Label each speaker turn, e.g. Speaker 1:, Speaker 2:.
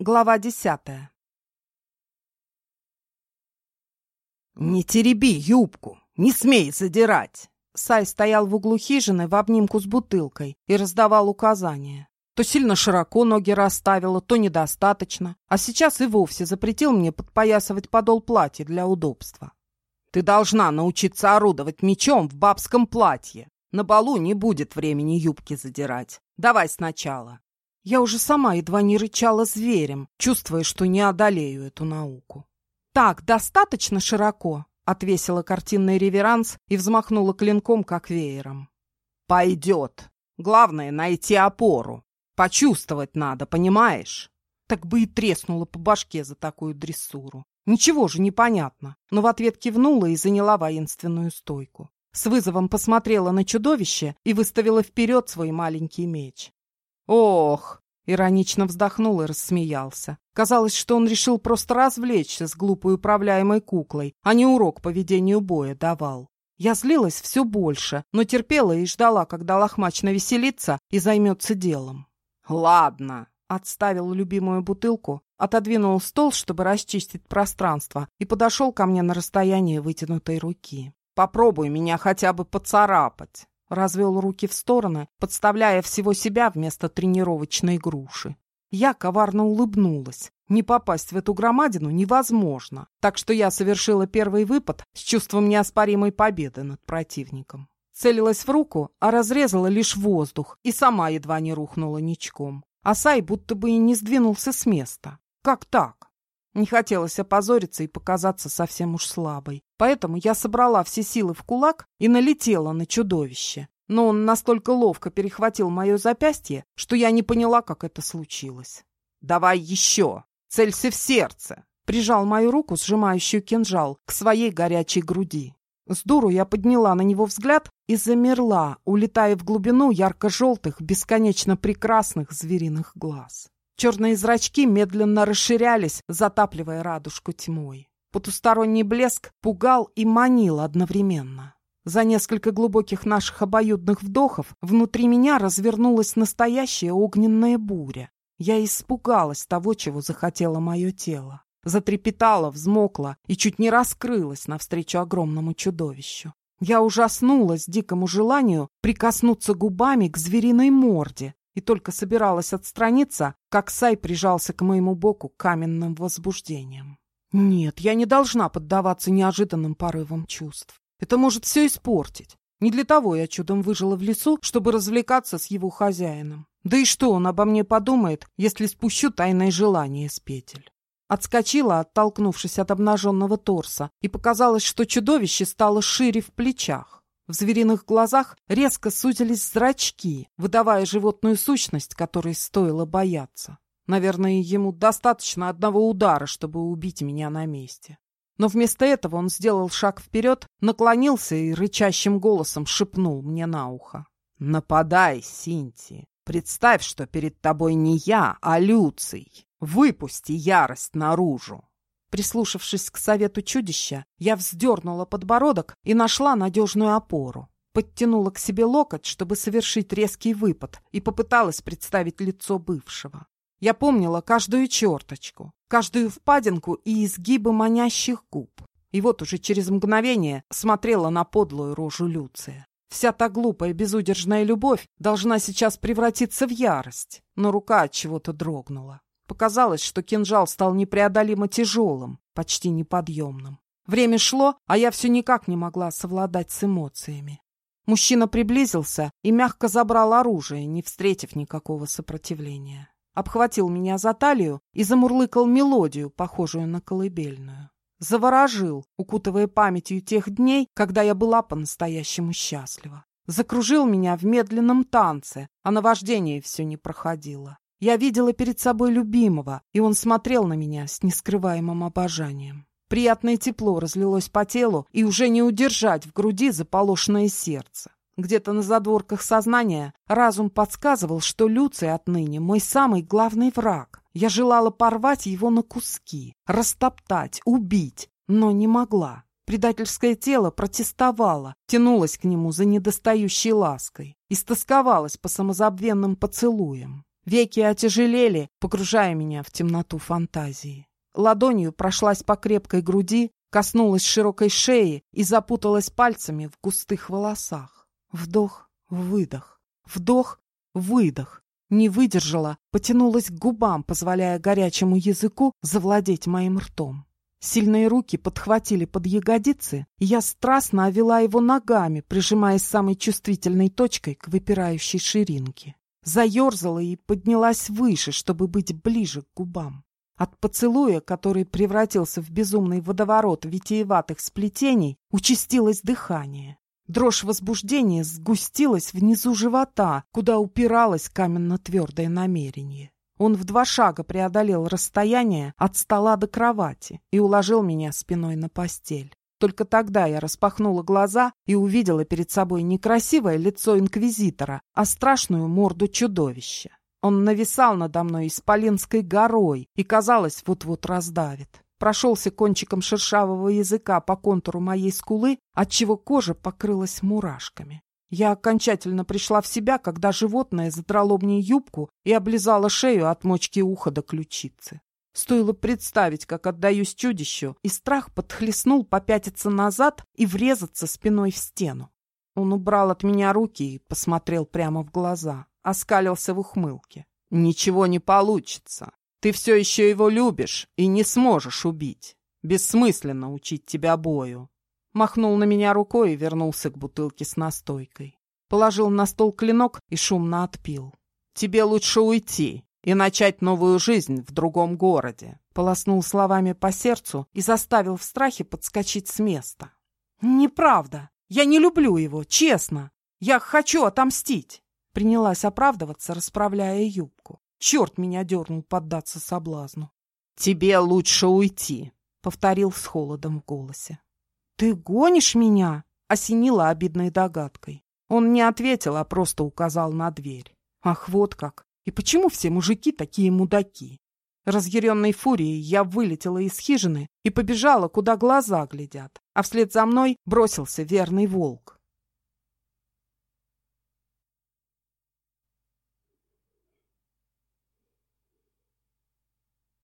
Speaker 1: Глава десятая. «Не тереби юбку! Не смей задирать!» Сай стоял в углу хижины в обнимку с бутылкой и раздавал указания. То сильно широко ноги расставила, то недостаточно, а сейчас и вовсе запретил мне подпоясывать подол платья для удобства. «Ты должна научиться орудовать мечом в бабском платье. На балу не будет времени юбки задирать. Давай сначала». Я уже сама едва не рычала зверем, чувствуя, что не одолею эту науку. «Так, достаточно широко», — отвесила картинный реверанс и взмахнула клинком, как веером. «Пойдет. Главное — найти опору. Почувствовать надо, понимаешь?» Так бы и треснула по башке за такую дрессуру. Ничего же непонятно, но в ответ кивнула и заняла воинственную стойку. С вызовом посмотрела на чудовище и выставила вперед свой маленький меч. «Ох!» — иронично вздохнул и рассмеялся. Казалось, что он решил просто развлечься с глупой управляемой куклой, а не урок по ведению боя давал. Я злилась все больше, но терпела и ждала, когда лохмач навеселится и займется делом. «Ладно», — отставил любимую бутылку, отодвинул стол, чтобы расчистить пространство, и подошел ко мне на расстояние вытянутой руки. «Попробуй меня хотя бы поцарапать» развел руки в стороны, подставляя всего себя вместо тренировочной груши. Я коварно улыбнулась. Не попасть в эту громадину невозможно, так что я совершила первый выпад с чувством неоспоримой победы над противником. Целилась в руку, а разрезала лишь воздух и сама едва не рухнула ничком. Асай будто бы и не сдвинулся с места. Как так? Не хотелось опозориться и показаться совсем уж слабой. Поэтому я собрала все силы в кулак и налетела на чудовище. Но он настолько ловко перехватил мое запястье, что я не поняла, как это случилось. «Давай еще! Целься в сердце!» Прижал мою руку, сжимающую кинжал, к своей горячей груди. С дуру я подняла на него взгляд и замерла, улетая в глубину ярко-желтых, бесконечно прекрасных звериных глаз. Черные зрачки медленно расширялись, затапливая радужку тьмой. Потусторонний блеск пугал и манил одновременно. За несколько глубоких наших обоюдных вдохов внутри меня развернулась настоящая огненная буря. Я испугалась того, чего захотело мое тело. Затрепетала, взмокла и чуть не раскрылась навстречу огромному чудовищу. Я ужаснулась дикому желанию прикоснуться губами к звериной морде, и только собиралась отстраниться, как Сай прижался к моему боку каменным возбуждением. Нет, я не должна поддаваться неожиданным порывам чувств. Это может все испортить. Не для того я чудом выжила в лесу, чтобы развлекаться с его хозяином. Да и что он обо мне подумает, если спущу тайное желание с петель? Отскочила, оттолкнувшись от обнаженного торса, и показалось, что чудовище стало шире в плечах. В звериных глазах резко сузились зрачки, выдавая животную сущность, которой стоило бояться. Наверное, ему достаточно одного удара, чтобы убить меня на месте. Но вместо этого он сделал шаг вперед, наклонился и рычащим голосом шепнул мне на ухо. «Нападай, Синти! Представь, что перед тобой не я, а Люций! Выпусти ярость наружу!» Прислушавшись к совету чудища, я вздернула подбородок и нашла надежную опору. Подтянула к себе локоть, чтобы совершить резкий выпад, и попыталась представить лицо бывшего. Я помнила каждую черточку, каждую впадинку и изгибы манящих губ. И вот уже через мгновение смотрела на подлую рожу Люция. Вся та глупая безудержная любовь должна сейчас превратиться в ярость, но рука от чего-то дрогнула. Показалось, что кинжал стал непреодолимо тяжелым, почти неподъемным. Время шло, а я все никак не могла совладать с эмоциями. Мужчина приблизился и мягко забрал оружие, не встретив никакого сопротивления. Обхватил меня за талию и замурлыкал мелодию, похожую на колыбельную. Заворожил, укутывая памятью тех дней, когда я была по-настоящему счастлива. Закружил меня в медленном танце, а наваждение все не проходило. Я видела перед собой любимого, и он смотрел на меня с нескрываемым обожанием. Приятное тепло разлилось по телу, и уже не удержать в груди заполошенное сердце. Где-то на задворках сознания разум подсказывал, что Люций отныне мой самый главный враг. Я желала порвать его на куски, растоптать, убить, но не могла. Предательское тело протестовало, тянулось к нему за недостающей лаской, истосковалось по самозабвенным поцелуям. Веки отяжелели, погружая меня в темноту фантазии. Ладонью прошлась по крепкой груди, коснулась широкой шеи и запуталась пальцами в густых волосах. Вдох, выдох, вдох, выдох. Не выдержала, потянулась к губам, позволяя горячему языку завладеть моим ртом. Сильные руки подхватили под ягодицы, и я страстно овела его ногами, прижимаясь самой чувствительной точкой к выпирающей ширинке. Заерзала и поднялась выше, чтобы быть ближе к губам. От поцелуя, который превратился в безумный водоворот витиеватых сплетений, участилось дыхание. Дрожь возбуждения сгустилась внизу живота, куда упиралось каменно-твердое намерение. Он в два шага преодолел расстояние от стола до кровати и уложил меня спиной на постель. Только тогда я распахнула глаза и увидела перед собой не красивое лицо инквизитора, а страшную морду чудовища. Он нависал надо мной исполинской горой и, казалось, вот-вот раздавит. Прошелся кончиком шершавого языка по контуру моей скулы, отчего кожа покрылась мурашками. Я окончательно пришла в себя, когда животное задрало мне юбку и облизало шею от мочки уха до ключицы. Стоило представить, как отдаюсь чудищу, и страх подхлестнул попятиться назад и врезаться спиной в стену. Он убрал от меня руки и посмотрел прямо в глаза, оскалился в ухмылке. «Ничего не получится. Ты все еще его любишь и не сможешь убить. Бессмысленно учить тебя бою». Махнул на меня рукой и вернулся к бутылке с настойкой. Положил на стол клинок и шумно отпил. «Тебе лучше уйти и начать новую жизнь в другом городе», полоснул словами по сердцу и заставил в страхе подскочить с места. «Неправда! Я не люблю его, честно! Я хочу отомстить!» Принялась оправдываться, расправляя юбку. Черт меня дернул поддаться соблазну. «Тебе лучше уйти», — повторил с холодом в голосе. «Ты гонишь меня?» — осенила обидной догадкой. Он не ответил, а просто указал на дверь. «Ах, вот как! И почему все мужики такие мудаки? Разъяренной фурией я вылетела из хижины и побежала, куда глаза глядят, а вслед за мной бросился верный волк.